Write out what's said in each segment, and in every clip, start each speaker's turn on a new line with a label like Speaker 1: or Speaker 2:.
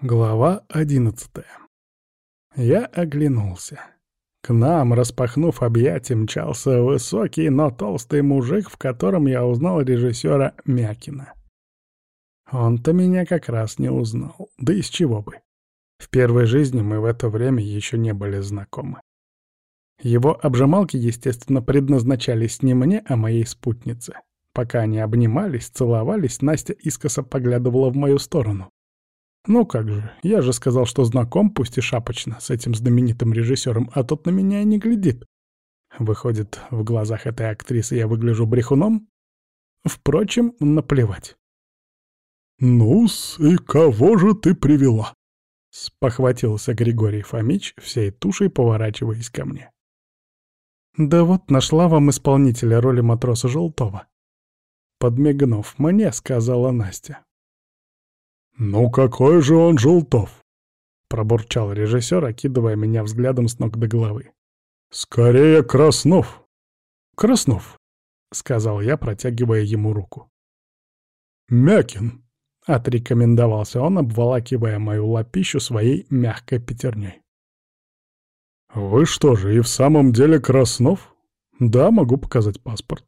Speaker 1: Глава одиннадцатая. Я оглянулся. К нам, распахнув объятия, мчался высокий, но толстый мужик, в котором я узнал режиссера Мякина. Он-то меня как раз не узнал, да из чего бы. В первой жизни мы в это время еще не были знакомы. Его обжималки, естественно, предназначались не мне, а моей спутнице. Пока они обнимались, целовались, Настя искоса поглядывала в мою сторону. Ну как же, я же сказал, что знаком, пусть и шапочно, с этим знаменитым режиссером, а тот на меня и не глядит. Выходит, в глазах этой актрисы я выгляжу брехуном? Впрочем, наплевать.
Speaker 2: «Ну-с, и кого же ты привела?»
Speaker 1: — спохватился Григорий Фомич, всей тушей поворачиваясь ко мне. «Да вот нашла вам исполнителя роли матроса Желтого». Подмигнув мне, сказала Настя.
Speaker 2: «Ну какой же он Желтов?»
Speaker 1: — пробурчал режиссер, окидывая меня взглядом с ног до головы.
Speaker 2: «Скорее Краснов!»
Speaker 1: «Краснов!» — сказал я, протягивая ему руку.
Speaker 2: «Мякин!»
Speaker 1: — отрекомендовался он, обволакивая мою лапищу своей мягкой пятерней.
Speaker 2: «Вы что же, и в самом деле Краснов?»
Speaker 1: «Да, могу показать паспорт».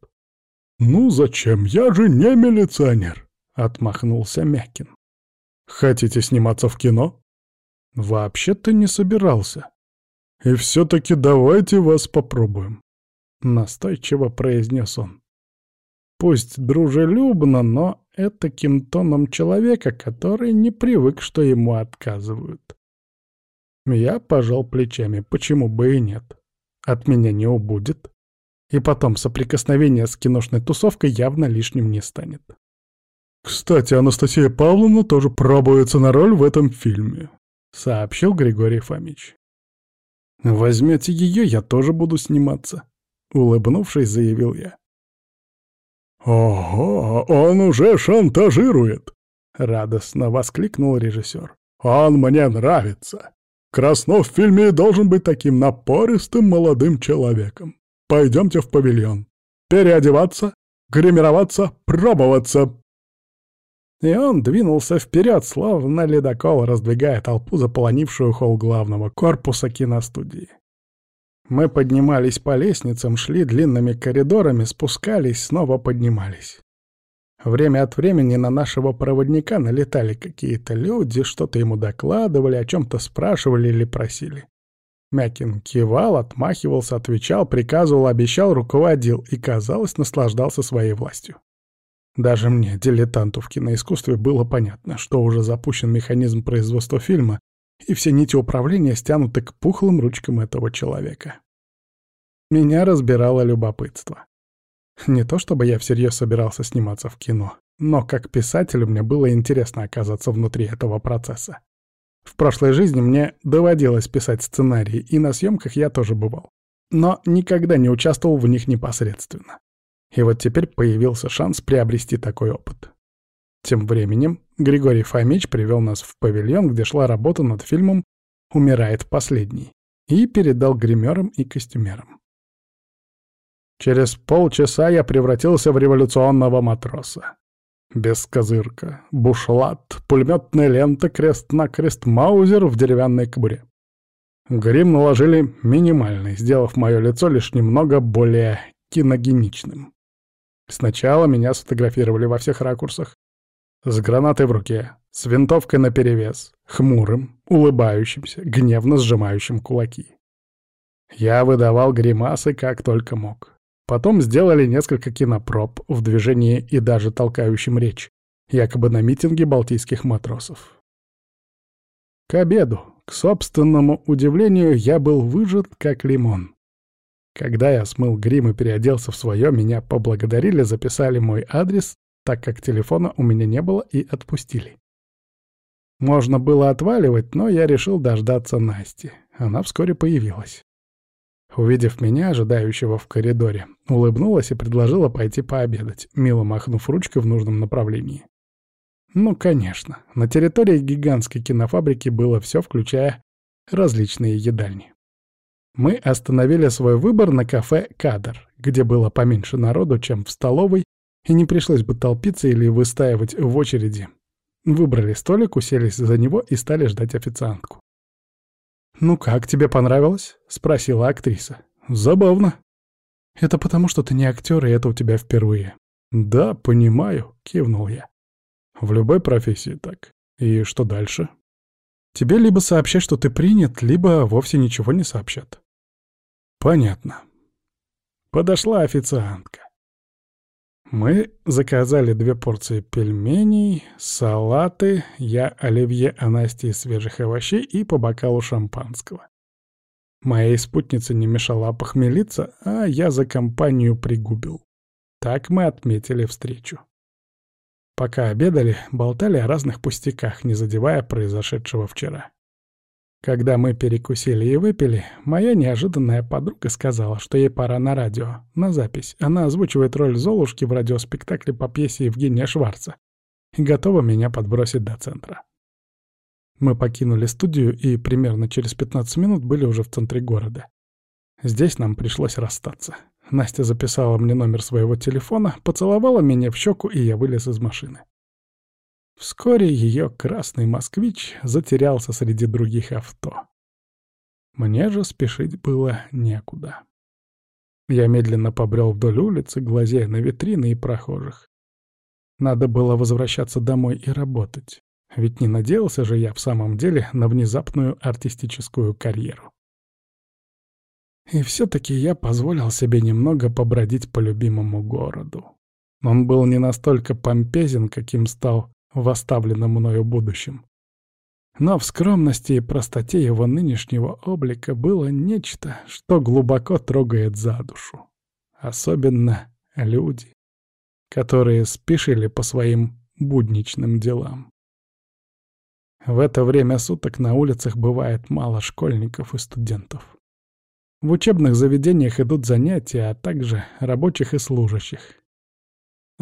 Speaker 2: «Ну зачем? Я же не милиционер!»
Speaker 1: — отмахнулся Мякин.
Speaker 2: Хотите сниматься в кино?
Speaker 1: Вообще-то не собирался.
Speaker 2: И все-таки давайте вас попробуем.
Speaker 1: Настойчиво произнес он. Пусть дружелюбно, но таким тоном человека, который не привык, что ему отказывают. Я пожал плечами, почему бы и нет. От меня не убудет. И потом соприкосновение с киношной тусовкой явно лишним не станет.
Speaker 2: «Кстати, Анастасия Павловна тоже пробуется на роль в этом фильме», —
Speaker 1: сообщил Григорий Фомич. «Возьмете ее, я тоже буду сниматься», — улыбнувшись, заявил я.
Speaker 2: «Ого, он уже шантажирует!»
Speaker 1: — радостно воскликнул режиссер.
Speaker 2: «Он мне нравится. Краснов в фильме должен быть таким напористым молодым человеком. Пойдемте в павильон. Переодеваться, гримироваться, пробоваться!»
Speaker 1: И он двинулся вперед, словно ледокол, раздвигая толпу, заполонившую холл главного корпуса киностудии. Мы поднимались по лестницам, шли длинными коридорами, спускались, снова поднимались. Время от времени на нашего проводника налетали какие-то люди, что-то ему докладывали, о чем-то спрашивали или просили. Мякин кивал, отмахивался, отвечал, приказывал, обещал, руководил и, казалось, наслаждался своей властью. Даже мне, дилетанту в киноискусстве, было понятно, что уже запущен механизм производства фильма, и все нити управления стянуты к пухлым ручкам этого человека. Меня разбирало любопытство. Не то чтобы я всерьез собирался сниматься в кино, но как писателю мне было интересно оказаться внутри этого процесса. В прошлой жизни мне доводилось писать сценарии, и на съемках я тоже бывал. Но никогда не участвовал в них непосредственно. И вот теперь появился шанс приобрести такой опыт. Тем временем Григорий Фомич привел нас в павильон, где шла работа над фильмом «Умирает последний» и передал гримерам и костюмерам. Через полчаса я превратился в революционного матроса. Без козырка, бушлат, пулеметная лента, крест-накрест, маузер в деревянной кобуре. Грим наложили минимальный, сделав мое лицо лишь немного более киногеничным. Сначала меня сфотографировали во всех ракурсах. С гранатой в руке, с винтовкой наперевес, хмурым, улыбающимся, гневно сжимающим кулаки. Я выдавал гримасы как только мог. Потом сделали несколько кинопроб в движении и даже толкающим речь, якобы на митинге балтийских матросов. К обеду, к собственному удивлению, я был выжат как лимон. Когда я смыл грим и переоделся в свое, меня поблагодарили, записали мой адрес, так как телефона у меня не было, и отпустили. Можно было отваливать, но я решил дождаться Насти. Она вскоре появилась. Увидев меня, ожидающего в коридоре, улыбнулась и предложила пойти пообедать, мило махнув ручкой в нужном направлении. Ну, конечно, на территории гигантской кинофабрики было все, включая различные едальни. Мы остановили свой выбор на кафе «Кадр», где было поменьше народу, чем в столовой, и не пришлось бы толпиться или выстаивать в очереди. Выбрали столик, уселись за него и стали ждать официантку. «Ну как, тебе понравилось?» — спросила актриса. «Забавно». «Это потому, что ты не актер, и это у тебя впервые». «Да, понимаю», — кивнул я. «В любой профессии так. И что дальше?» «Тебе либо сообщать, что ты принят, либо вовсе ничего не сообщат». «Понятно». Подошла официантка. Мы заказали две порции пельменей, салаты, я оливье, а Настя свежих овощей и по бокалу шампанского. Моей спутнице не мешало похмелиться, а я за компанию пригубил. Так мы отметили встречу. Пока обедали, болтали о разных пустяках, не задевая произошедшего вчера. Когда мы перекусили и выпили, моя неожиданная подруга сказала, что ей пора на радио, на запись. Она озвучивает роль Золушки в радиоспектакле по пьесе Евгения Шварца и готова меня подбросить до центра. Мы покинули студию и примерно через 15 минут были уже в центре города. Здесь нам пришлось расстаться. Настя записала мне номер своего телефона, поцеловала меня в щеку, и я вылез из машины. Вскоре ее красный москвич затерялся среди других авто. Мне же спешить было некуда. Я медленно побрел вдоль улицы, глазея на витрины и прохожих. Надо было возвращаться домой и работать. Ведь не надеялся же я в самом деле на внезапную артистическую карьеру. И все-таки я позволил себе немного побродить по любимому городу. Он был не настолько помпезен, каким стал в оставленном мною будущем. Но в скромности и простоте его нынешнего облика было нечто, что глубоко трогает за душу. Особенно люди, которые спешили по своим будничным делам. В это время суток на улицах бывает мало школьников и студентов. В учебных заведениях идут занятия, а также рабочих и служащих.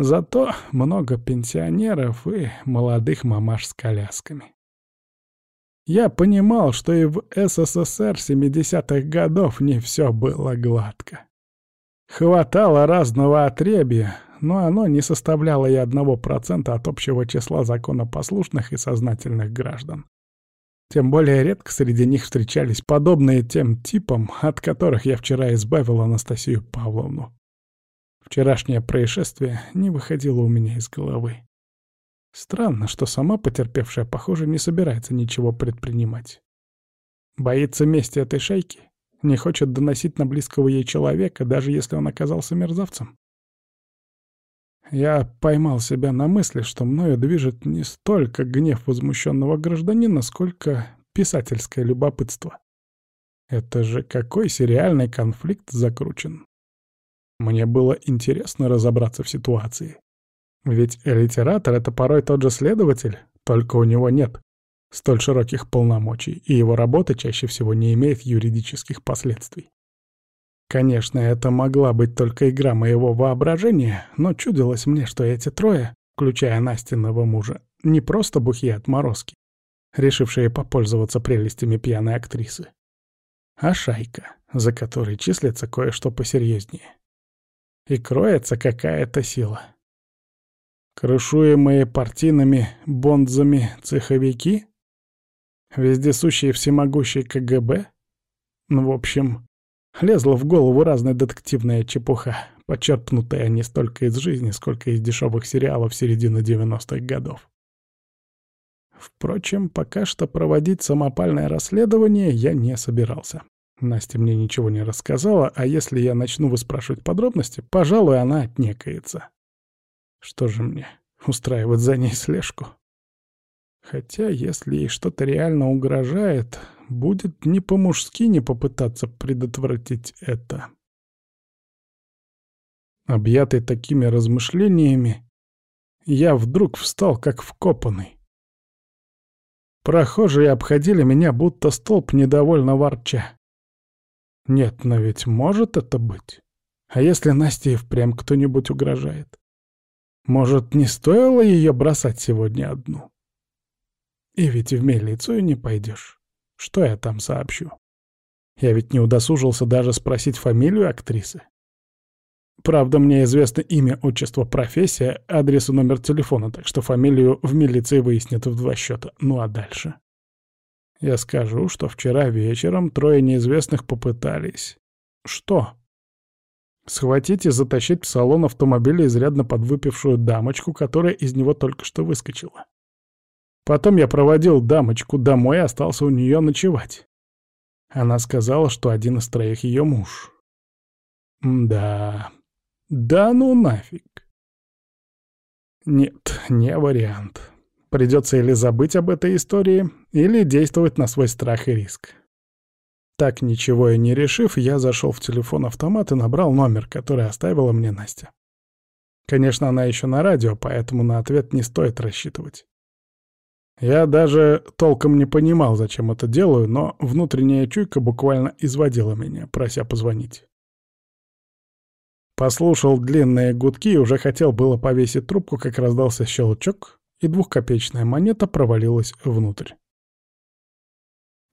Speaker 1: Зато много пенсионеров и молодых мамаш с колясками. Я понимал, что и в СССР 70-х годов не все было гладко. Хватало разного отребья, но оно не составляло и одного процента от общего числа законопослушных и сознательных граждан. Тем более редко среди них встречались подобные тем типам, от которых я вчера избавил Анастасию Павловну. Вчерашнее происшествие не выходило у меня из головы. Странно, что сама потерпевшая, похоже, не собирается ничего предпринимать. Боится мести этой шейки, не хочет доносить на близкого ей человека, даже если он оказался мерзавцем. Я поймал себя на мысли, что мною движет не столько гнев возмущенного гражданина, сколько писательское любопытство. Это же какой сериальный конфликт закручен. Мне было интересно разобраться в ситуации. Ведь литератор — это порой тот же следователь, только у него нет столь широких полномочий, и его работа чаще всего не имеет юридических последствий. Конечно, это могла быть только игра моего воображения, но чудилось мне, что эти трое, включая Настиного мужа, не просто бухие отморозки, решившие попользоваться прелестями пьяной актрисы, а шайка, за которой числится кое-что посерьезнее и кроется какая-то сила. Крышуемые партийными бонзами цеховики? Вездесущие всемогущие КГБ? Ну, в общем, лезла в голову разная детективная чепуха, почерпнутая не столько из жизни, сколько из дешевых сериалов середины 90-х годов. Впрочем, пока что проводить самопальное расследование я не собирался. Настя мне ничего не рассказала, а если я начну выспрашивать подробности, пожалуй, она отнекается. Что же мне, устраивать за ней слежку? Хотя, если ей что-то реально угрожает, будет не по-мужски не попытаться предотвратить это. Объятый такими размышлениями, я вдруг встал как вкопанный. Прохожие обходили меня, будто столб недовольно ворча. Нет, но ведь может это быть. А если Насте впрямь кто-нибудь угрожает? Может, не стоило ее бросать сегодня одну? И ведь в милицию не пойдешь. Что я там сообщу? Я ведь не удосужился даже спросить фамилию актрисы. Правда, мне известно имя, отчество, профессия, адрес и номер телефона, так что фамилию в милиции выяснят в два счета. Ну а дальше? Я скажу, что вчера вечером трое неизвестных попытались. Что? Схватить и затащить в салон автомобиля изрядно подвыпившую дамочку, которая из него только что выскочила. Потом я проводил дамочку домой и остался у нее ночевать. Она сказала, что один из троих ее муж. Да, да ну нафиг. Нет, не вариант. Придется или забыть об этой истории, или действовать на свой страх и риск. Так ничего и не решив, я зашел в телефон-автомат и набрал номер, который оставила мне Настя. Конечно, она еще на радио, поэтому на ответ не стоит рассчитывать. Я даже толком не понимал, зачем это делаю, но внутренняя чуйка буквально изводила меня, прося позвонить. Послушал длинные гудки и уже хотел было повесить трубку, как раздался щелчок, и двухкопеечная монета провалилась внутрь.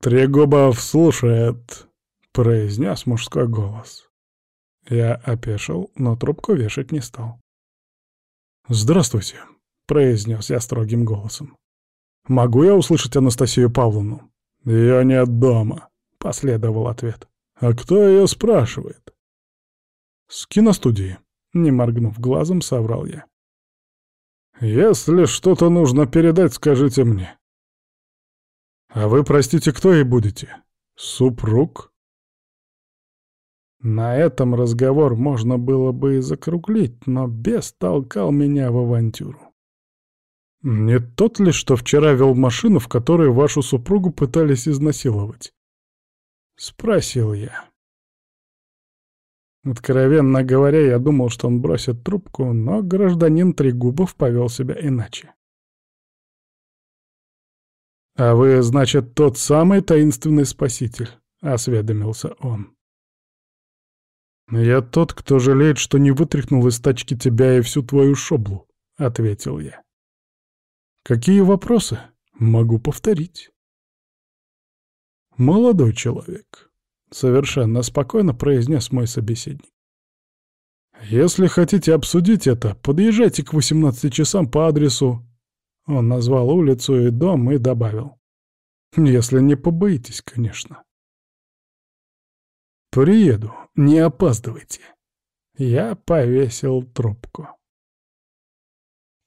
Speaker 1: «Трегубов слушает», — произнес мужской голос. Я опешил, но трубку вешать не стал. «Здравствуйте», — произнес я строгим голосом. «Могу я услышать Анастасию Павловну?» «Ее нет дома», — последовал ответ. «А кто ее спрашивает?» «С киностудии», — не моргнув глазом, соврал я. «Если что-то нужно передать, скажите мне». «А вы, простите, кто и будете? Супруг?» На этом разговор можно было бы и закруглить, но бес толкал меня в авантюру. «Не тот ли, что вчера вел машину, в которой вашу супругу пытались изнасиловать?» — спросил я. Откровенно говоря, я думал, что он бросит трубку, но гражданин Трегубов повел себя иначе. «А вы, значит, тот самый таинственный спаситель?» — осведомился он. «Я тот, кто жалеет, что не вытряхнул из тачки тебя и всю твою шоблу», — ответил я. «Какие вопросы? Могу повторить». «Молодой человек», — совершенно спокойно произнес мой собеседник. «Если хотите обсудить это, подъезжайте к 18 часам по адресу...» Он назвал улицу и дом и добавил. «Если не побоитесь, конечно». «Приеду, не опаздывайте». Я повесил трубку.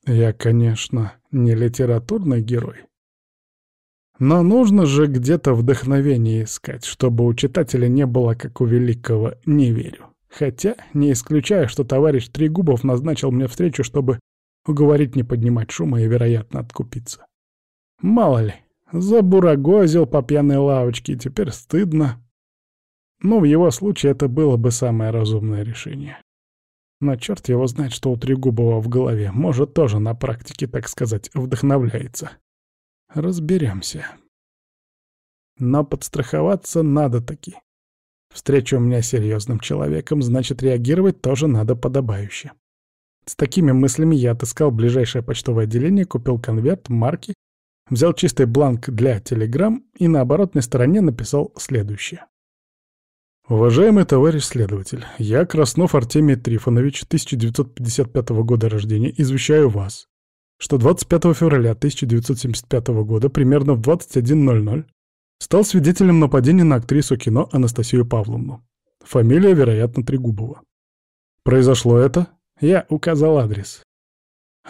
Speaker 1: Я, конечно, не литературный герой. Но нужно же где-то вдохновение искать, чтобы у читателя не было, как у великого «не верю». Хотя, не исключаю, что товарищ Трегубов назначил мне встречу, чтобы уговорить не поднимать шума и, вероятно, откупиться. Мало ли, забурагозил по пьяной лавочке, и теперь стыдно. Ну, в его случае это было бы самое разумное решение. Но черт его знает, что у Трегубова в голове. Может, тоже на практике, так сказать, вдохновляется. Разберемся. Но подстраховаться надо таки. Встреча у меня с серьезным человеком, значит, реагировать тоже надо подобающе. С такими мыслями я отыскал ближайшее почтовое отделение, купил конверт, марки, взял чистый бланк для телеграмм и на оборотной стороне написал следующее. Уважаемый товарищ следователь, я, Краснов Артемий Трифонович, 1955 года рождения, извещаю вас, что 25 февраля 1975 года, примерно в 21.00, стал свидетелем нападения на актрису кино Анастасию Павловну. Фамилия, вероятно, Трегубова. Произошло это, я указал адрес.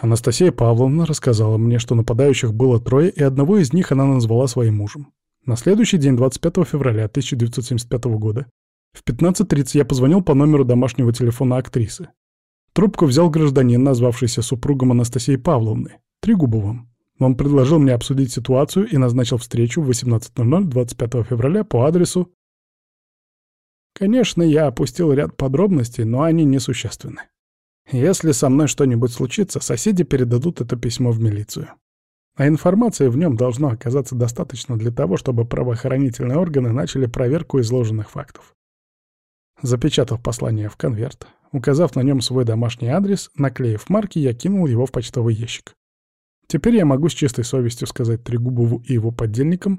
Speaker 1: Анастасия Павловна рассказала мне, что нападающих было трое, и одного из них она назвала своим мужем. На следующий день, 25 февраля 1975 года, в 15.30 я позвонил по номеру домашнего телефона актрисы. Трубку взял гражданин, назвавшийся супругом Анастасии Павловны, Трегубовым. Он предложил мне обсудить ситуацию и назначил встречу в 18.00 25 февраля по адресу... Конечно, я опустил ряд подробностей, но они несущественны. Если со мной что-нибудь случится, соседи передадут это письмо в милицию. А информации в нем должно оказаться достаточно для того, чтобы правоохранительные органы начали проверку изложенных фактов. Запечатав послание в конверт, указав на нем свой домашний адрес, наклеив марки, я кинул его в почтовый ящик. Теперь я могу с чистой совестью сказать Трегубову и его подельникам,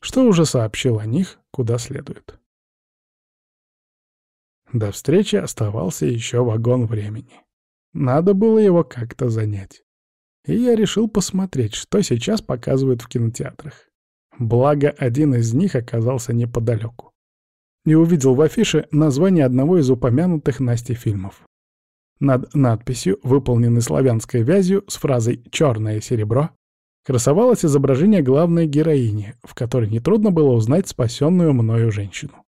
Speaker 1: что уже сообщил о них куда следует. До встречи оставался еще вагон времени. Надо было его как-то занять. И я решил посмотреть, что сейчас показывают в кинотеатрах. Благо, один из них оказался неподалеку. И увидел в афише название одного из упомянутых Насти фильмов. Над надписью, выполненной славянской вязью с фразой «черное серебро», красовалось изображение главной героини, в которой нетрудно было узнать спасенную мною женщину.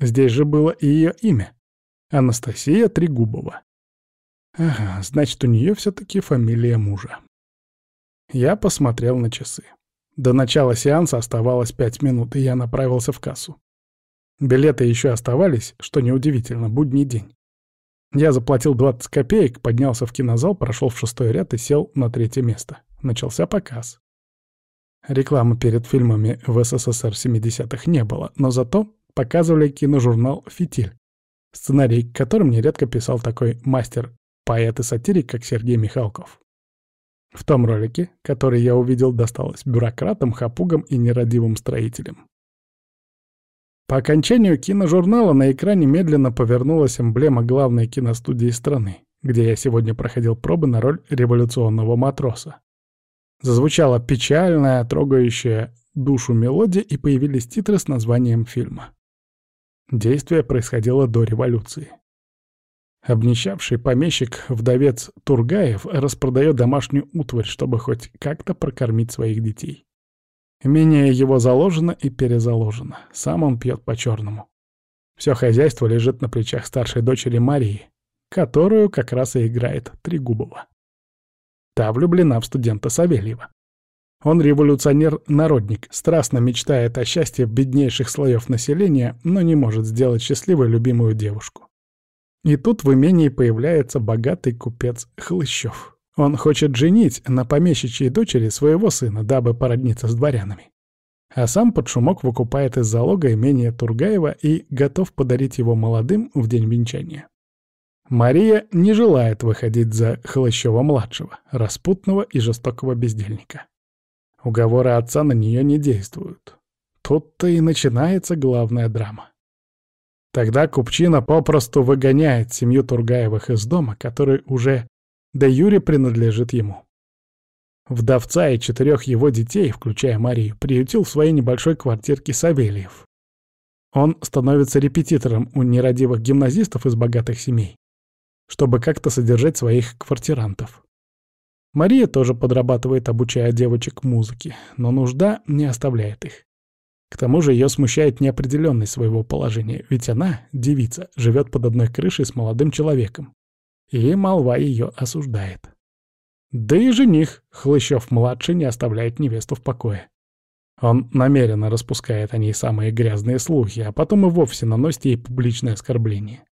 Speaker 1: Здесь же было и ее имя — Анастасия Трегубова. Ага, значит, у нее все-таки фамилия мужа. Я посмотрел на часы. До начала сеанса оставалось пять минут, и я направился в кассу. Билеты еще оставались, что неудивительно, будний день. Я заплатил 20 копеек, поднялся в кинозал, прошел в шестой ряд и сел на третье место. Начался показ. Рекламы перед фильмами в СССР 70-х не было, но зато показывали киножурнал «Фитиль», сценарий к которым нередко писал такой мастер, поэт и сатирик, как Сергей Михалков. В том ролике, который я увидел, досталось бюрократам, хапугам и нерадивым строителям. По окончанию киножурнала на экране медленно повернулась эмблема главной киностудии страны, где я сегодня проходил пробы на роль революционного матроса. Зазвучала печальная, трогающая душу мелодия, и появились титры с названием фильма. Действие происходило до революции. Обнищавший помещик, вдовец Тургаев, распродает домашнюю утварь, чтобы хоть как-то прокормить своих детей. Имение его заложено и перезаложено. Сам он пьет по-черному. Все хозяйство лежит на плечах старшей дочери Марии, которую как раз и играет Трегубова. Та влюблена в студента Савельева. Он революционер-народник, страстно мечтает о счастье беднейших слоев населения, но не может сделать счастливой любимую девушку. И тут в имении появляется богатый купец Хлыщев. Он хочет женить на помещичьей дочери своего сына, дабы породниться с дворянами. А сам под шумок выкупает из залога имение Тургаева и готов подарить его молодым в день венчания. Мария не желает выходить за Хлыщева-младшего, распутного и жестокого бездельника. Уговоры отца на нее не действуют. Тут-то и начинается главная драма. Тогда Купчина попросту выгоняет семью Тургаевых из дома, который уже да Юре принадлежит ему. Вдовца и четырех его детей, включая Марию, приютил в своей небольшой квартирке Савельев. Он становится репетитором у нерадивых гимназистов из богатых семей, чтобы как-то содержать своих квартирантов. Мария тоже подрабатывает, обучая девочек музыке, но нужда не оставляет их. К тому же ее смущает неопределенность своего положения, ведь она, девица, живет под одной крышей с молодым человеком, и молва ее осуждает. Да и жених, Хлыщев-младший, не оставляет невесту в покое. Он намеренно распускает о ней самые грязные слухи, а потом и вовсе наносит ей публичное оскорбление.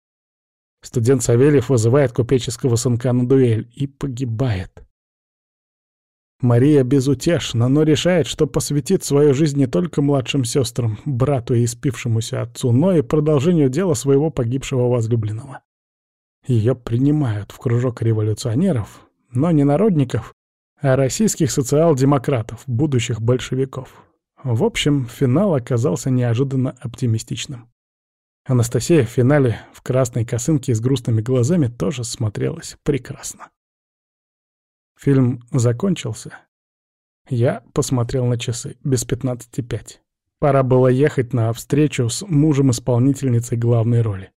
Speaker 1: Студент Савельев вызывает купеческого сынка на дуэль и погибает. Мария безутешна, но решает, что посвятит свою жизнь не только младшим сестрам, брату и испившемуся отцу, но и продолжению дела своего погибшего возлюбленного. Ее принимают в кружок революционеров, но не народников, а российских социал-демократов, будущих большевиков. В общем, финал оказался неожиданно оптимистичным. Анастасия в финале в красной косынке с грустными глазами тоже смотрелась прекрасно. Фильм закончился. Я посмотрел на часы, без пятнадцати пять. Пора было ехать на встречу с мужем-исполнительницей главной роли.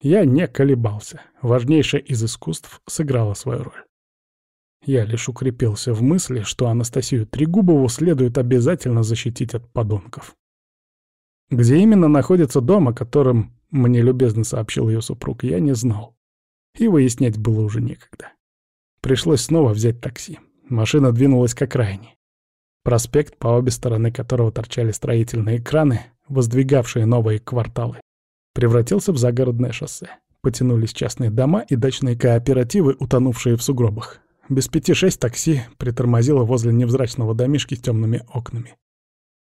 Speaker 1: Я не колебался. Важнейшее из искусств сыграло свою роль. Я лишь укрепился в мысли, что Анастасию Трегубову следует обязательно защитить от подонков. Где именно находится дом, о котором мне любезно сообщил ее супруг, я не знал. И выяснять было уже некогда. Пришлось снова взять такси. Машина двинулась к окраине. Проспект, по обе стороны которого торчали строительные краны, воздвигавшие новые кварталы, превратился в загородное шоссе. Потянулись частные дома и дачные кооперативы, утонувшие в сугробах. Без пяти шесть такси притормозило возле невзрачного домишки с темными окнами.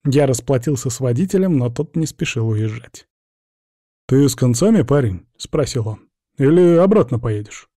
Speaker 1: Я расплатился с водителем, но тот не спешил уезжать. «Ты с концами, парень?» — спросил он. «Или обратно поедешь?»